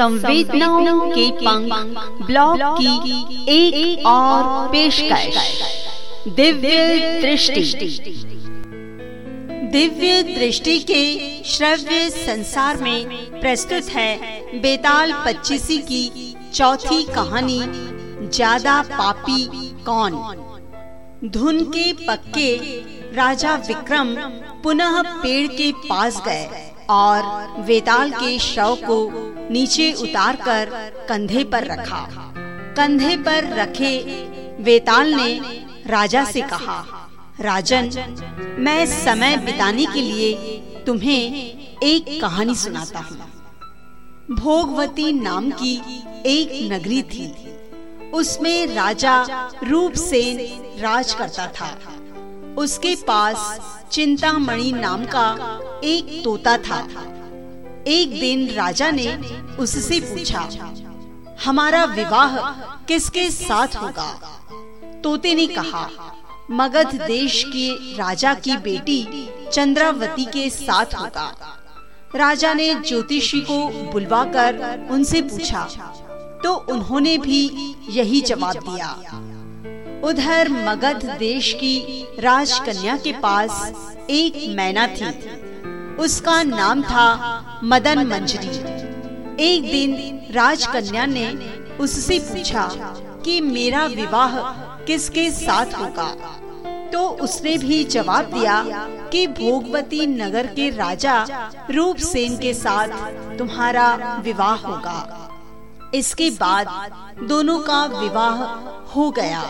संवेदनाओं के पंख ब्लॉग की एक, एक और पेशकश। दिव्य दृष्टि। दिव्य दृष्टि के श्रव्य संसार में प्रस्तुत है बेताल पच्चीसी की चौथी कहानी ज़्यादा पापी कौन? धुन के पक्के राजा विक्रम पुनः पेड़ के पास गए और वेताल के शव को नीचे उतारकर कंधे पर रखा। कंधे पर रखे वेताल ने राजा से कहा, राजन, मैं समय बिताने के लिए तुम्हें एक कहानी सुनाता हूँ। भोगवती नाम की एक नगरी थी। उसमें राजा रूपसेन राज करता था। उसके पास चिंतामणि नाम का एक तोता था। एक दिन राजा ने उससे पूछा, हमारा विवाह किसके साथ होगा? तोते ने कहा, मगध देश के राजा की बेटी चंद्रावती के साथ होगा। राजा ने ज्योतिषी को बुलवाकर उनसे पूछा तो उन्होंने भी यही जवाब दिया, उधर मगध देश की राजकन्या के पास एक मैना थी उसका नाम था मदन मंजरी। एक दिन राजकन्या ने उससे पूछा कि मेरा विवाह किसके साथ होगा? तो उसने भी जवाब दिया कि भोगवती नगर के राजा रूपसेन के साथ तुम्हारा विवाह होगा। इसके बाद दोनों का विवाह हो गया।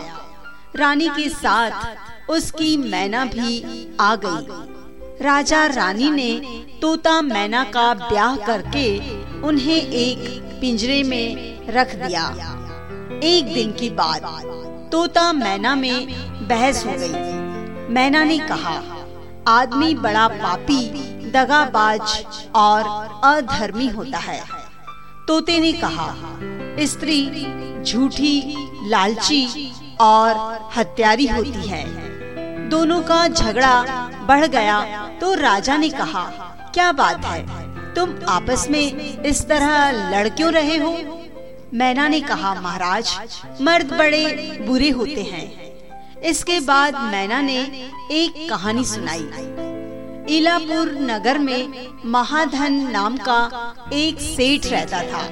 रानी के साथ उसकी मैना भी आ गई। राजा रानी ने तोता मैना का ब्याह करके उन्हें एक पिंजरे में रख दिया। एक दिन की बात, तोता मैना में बहस हो गई। मैना ने कहा, आदमी बड़ा पापी, दगाबाज और अधर्मी होता है। तोते ने कहा, स्त्री झूठी, लालची और हत्यारी होती है। दोनों का झगड़ा बढ़ गया तो राजा ने कहा, क्या बात है? तुम आपस में इस तरह लड़ क्यों रहे हो? मैना ने कहा, महाराज, मर्द बड़े बुरे होते हैं। इसके बाद मैना ने एक कहानी सुनाई। इलापुर नगर में महाधन नाम का एक सेठ रहता था।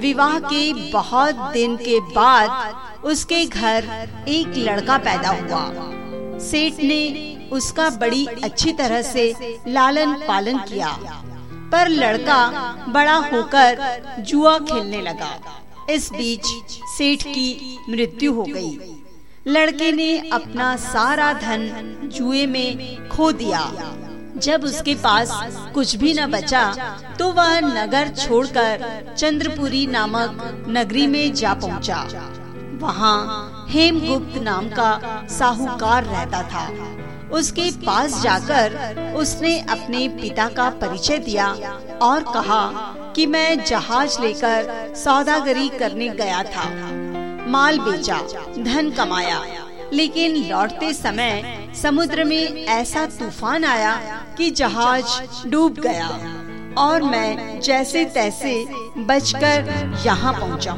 विवाह के बहुत दिन के बाद उसके घर एक लड़का पैदा हुआ। सेठ ने उसका बड़ी अच्छी तरह से लालन पालन किया पर लड़का बड़ा होकर जुआ खेलने लगा इस बीच सेठ की मृत्यु हो गई। लड़के ने अपना सारा धन जुए में खो दिया जब उसके पास कुछ भी न बचा तो वह नगर छोड़कर चंद्रपुरी नामक नगरी में जा पहुँचा। वहाँ हेमगुप्त नाम का साहूकार रहता था। उसके पास जाकर उसने अपने पिता का परिचय दिया और कहा कि मैं जहाज़ लेकर सौदागरी करने गया था। माल बेचा, धन कमाया, लेकिन लौटते समय समुद्र में ऐसा तूफ़ान आया कि जहाज़ डूब गया और मैं जैसे तैसे बचकर यहाँ पहुँचा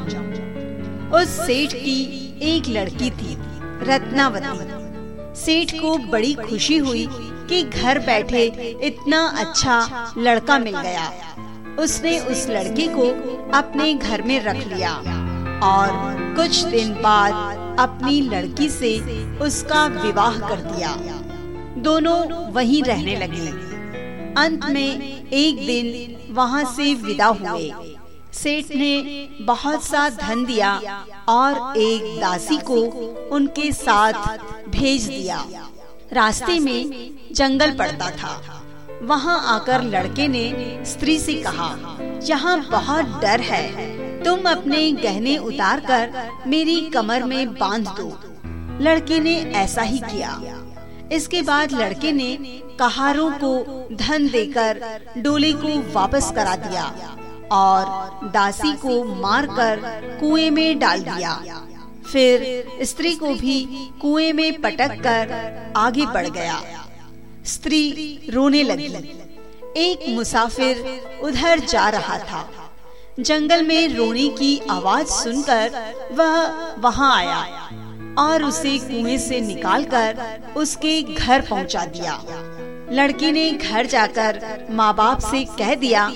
उस सेठ की एक लड़की थी, रत्नावती। सेठ को बड़ी खुशी हुई कि घर बैठे इतना अच्छा लड़का मिल गया। उसने उस लड़के को अपने घर में रख लिया और कुछ दिन बाद अपनी लड़की से उसका विवाह कर दिया। दोनों वहीं रहने लगे। अंत में एक दिन वहाँ से विदा हुए। सेठ ने बहुत सा धन दिया और एक दासी को उनके साथ भेज दिया। रास्ते में जंगल पड़ता था। वहाँ आकर लड़के ने स्त्री से कहा, यहाँ बहुत डर है। तुम अपने गहने उतार कर मेरी कमर में बाँध दो। लड़के ने ऐसा ही किया। इसके बाद लड़के ने कहारों को धन देकर डोले को वापस करा दिया। और दासी को मारकर कुएँ में डाल दिया। फिर स्त्री को भी कुएँ में पटक कर आगे बढ़ गया। स्त्री रोने लगी। एक मुसाफिर उधर जा रहा था। जंगल में रोने की आवाज़ सुनकर वह वहाँ आया और उसे कुएँ से निकालकर उसके घर पहुँचा दिया। लड़की ने घर जाकर माँ बाप से कह दिया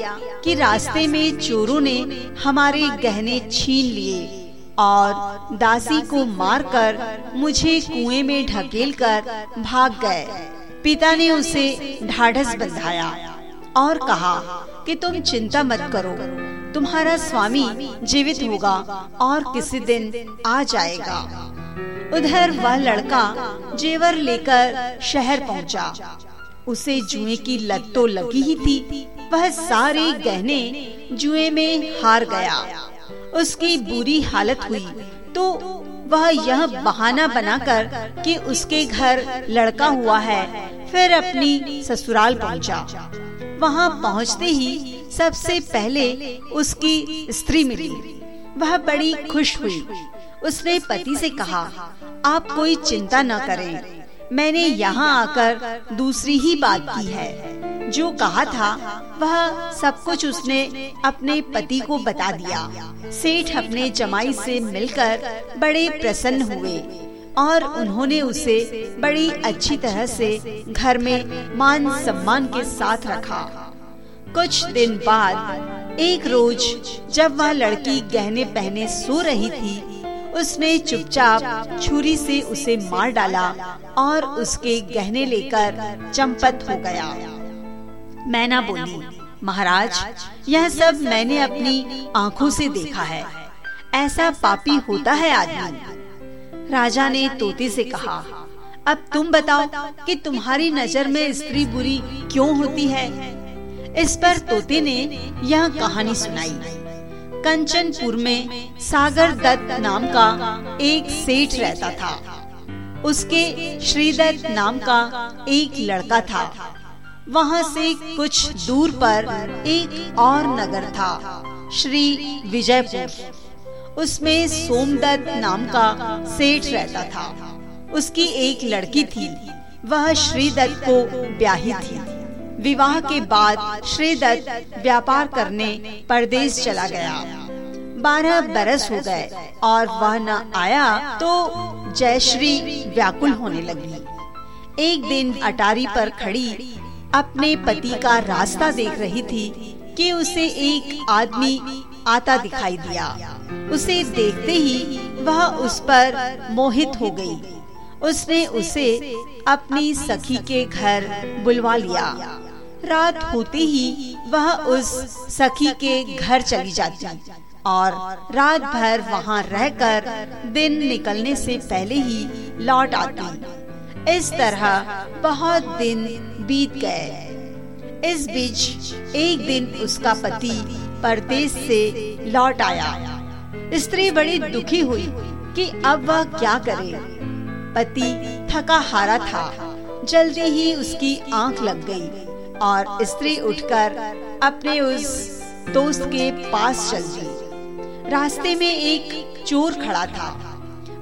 कि रास्ते में चोरों ने हमारे गहने छीन लिए और दासी को मारकर मुझे कुएँ में ढकेलकर भाग गए पिता ने उसे ढाढ़स बंधाया और कहा कि तुम चिंता मत करो, तुम्हारा स्वामी जीवित होगा और किसी दिन आ जाएगा उधर वह लड़का जेवर लेकर शहर पहुँचा। उसे जुए की लत तो लगी ही थी। वह सारे गहने जुए में हार गया। उसकी बुरी हालत हुई। तो वह यह बहाना बनाकर कि उसके घर लड़का हुआ है, फिर अपनी ससुराल पहुँचा। वहाँ पहुँचते ही सबसे पहले उसकी स्त्री मिली। वह बड़ी खुश हुई। उसने पति से कहा, आप कोई चिंता न करें। मैंने यहाँ आकर दूसरी ही बात की है। जो कहा था वह सब कुछ उसने अपने पति को बता दिया। सेठ अपने जमाई से मिलकर बड़े प्रसन्न हुए। और उन्होंने उसे बड़ी अच्छी तरह से घर में मान सम्मान के साथ रखा। कुछ दिन बाद एक रोज जब वह लड़की गहने पहने सो रही थी उसने चुपचाप छुरी से उसे मार डाला और उसके गहने लेकर चंपत हो गया। मैना बोली, महाराज, यह सब मैंने अपनी आँखों से देखा है। ऐसा पापी होता है आदमी। राजा ने तोते से कहा, अब तुम बताओ कि तुम्हारी नज़र में स्त्री बुरी क्यों होती है? इस पर तोते ने यह कहानी सुनाई। कंचनपुर में सागर दत्त नाम का एक सेठ रहता था। उसके श्रीदत्त नाम का एक लड़का था। वहाँ से कुछ दूर पर एक और नगर था, श्री विजयपुर। उसमें सोमदत्त नाम का सेठ रहता था। उसकी एक लड़की थी, वह श्रीदत्त को ब्याही थी। विवाह के बाद श्रीदत्त व्यापार करने परदेश चला गया। बारह बरस हो गए और वह न आया तो जयश्री व्याकुल होने लगी। एक दिन अटारी पर खड़ी अपने पति का रास्ता देख रही थी कि उसे एक आदमी आता दिखाई दिया। उसे देखते ही वह उस पर मोहित हो गई। उसने उसे अपनी सखी के घर बुलवा लिया। रात होते ही वह उस सखी के घर चली जाती और रात भर वहाँ रहकर दिन निकलने से पहले ही लौट आती। इस तरह बहुत दिन बीत गए। इस बीच एक दिन उसका पति परदेश से लौट आया। स्त्री बड़ी दुखी हुई कि अब वह क्या करे। पति थका हारा था। जल्दी ही उसकी आँख लग गई। और स्त्री उठकर अपने उस दोस्त के पास चल दी। रास्ते में एक चोर खड़ा था।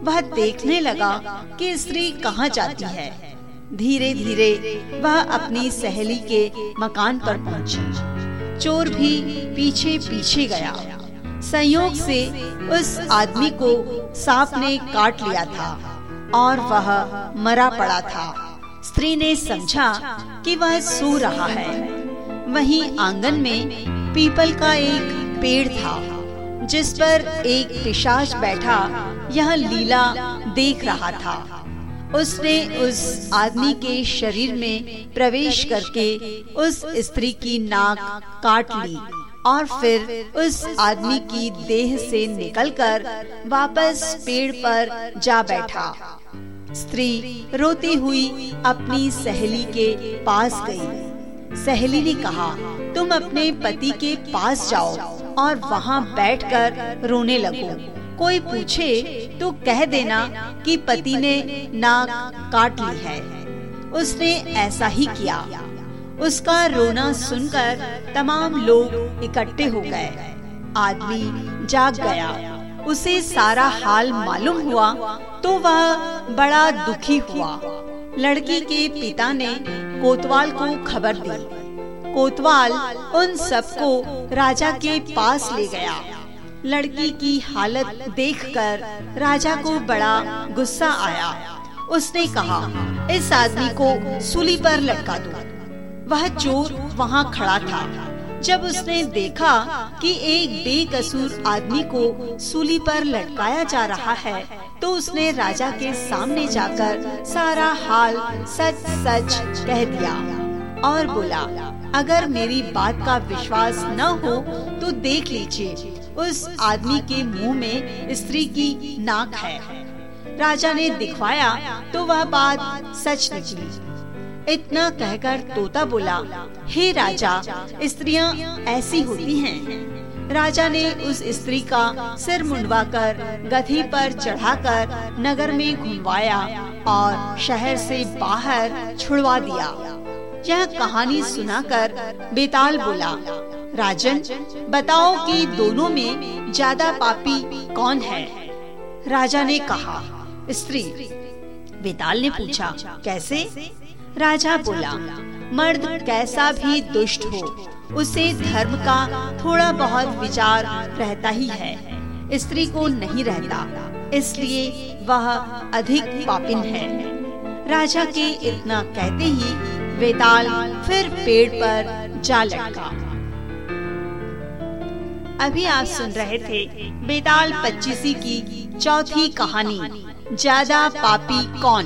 वह देखने लगा कि स्त्री कहाँ जाती है। धीरे धीरे वह अपनी सहेली के मकान पर पहुँची। चोर भी पीछे पीछे गया। संयोग से उस आदमी को सांप ने काट लिया था और वह मरा पड़ा था। स्त्री ने समझा कि वह सो रहा है। वहीं आँगन में पीपल का एक पेड़ था, जिस पर एक पिशाच बैठा, यह लीला देख रहा था। उसने उस आदमी के शरीर में प्रवेश करके उस स्त्री की नाक काट ली और फिर उस आदमी की देह से निकलकर वापस पेड़ पर जा बैठा। स्त्री रोती हुई अपनी सहेली के पास गई। सहेली ने कहा, तुम अपने पति के पास जाओ और वहाँ बैठकर रोने लगो। कोई पूछे तो कह देना कि पति ने नाक काट ली है। उसने ऐसा ही किया। उसका रोना सुनकर तमाम लोग इकट्ठे हो गए। आदमी जाग गया। उसे सारा हाल मालूम हुआ तो वह बड़ा दुखी हुआ। लड़की के पिता ने कोतवाल को खबर दी। कोतवाल उन सबको राजा के पास ले गया। लड़की की हालत देखकर राजा को बड़ा गुस्सा आया। उसने कहा, इस आदमी को सूली पर लटका दो। वह चोर वहाँ खड़ा था। जब उसने देखा कि एक बेकसूर आदमी को सूली पर लटकाया जा रहा है तो उसने राजा के सामने जाकर सारा हाल सच सच कह दिया और बोला, अगर मेरी बात का विश्वास न हो तो देख लीजिए, उस आदमी के मुँह में स्त्री की नाक है। राजा ने दिखवाया तो वह बात सच निकली। इतना कहकर तोता बोला, हे राजा, स्त्रियाँ ऐसी होती हैं। राजा ने उस स्त्री का सिर मुंडवाकर, गधी पर चढ़ाकर नगर में घुमवाया और शहर से बाहर छुड़वा दिया। यह कहानी सुनाकर बेताल बोला, राजन, बताओ कि दोनों में ज़्यादा पापी कौन है? राजा ने कहा, स्त्री। बेताल ने पूछा, कैसे? राजा बोला, मर्द कैसा भी दुष्ट हो, उसे धर्म का थोड़ा बहुत विचार रहता ही है। स्त्री को नहीं रहता, इसलिए वह अधिक पापिन है। राजा के इतना कहते ही वेताल फिर पेड़ पर जा लटका। अभी आप सुन रहे थे बेताल पच्चीसी की चौथी कहानी, ज़्यादा पापी कौन?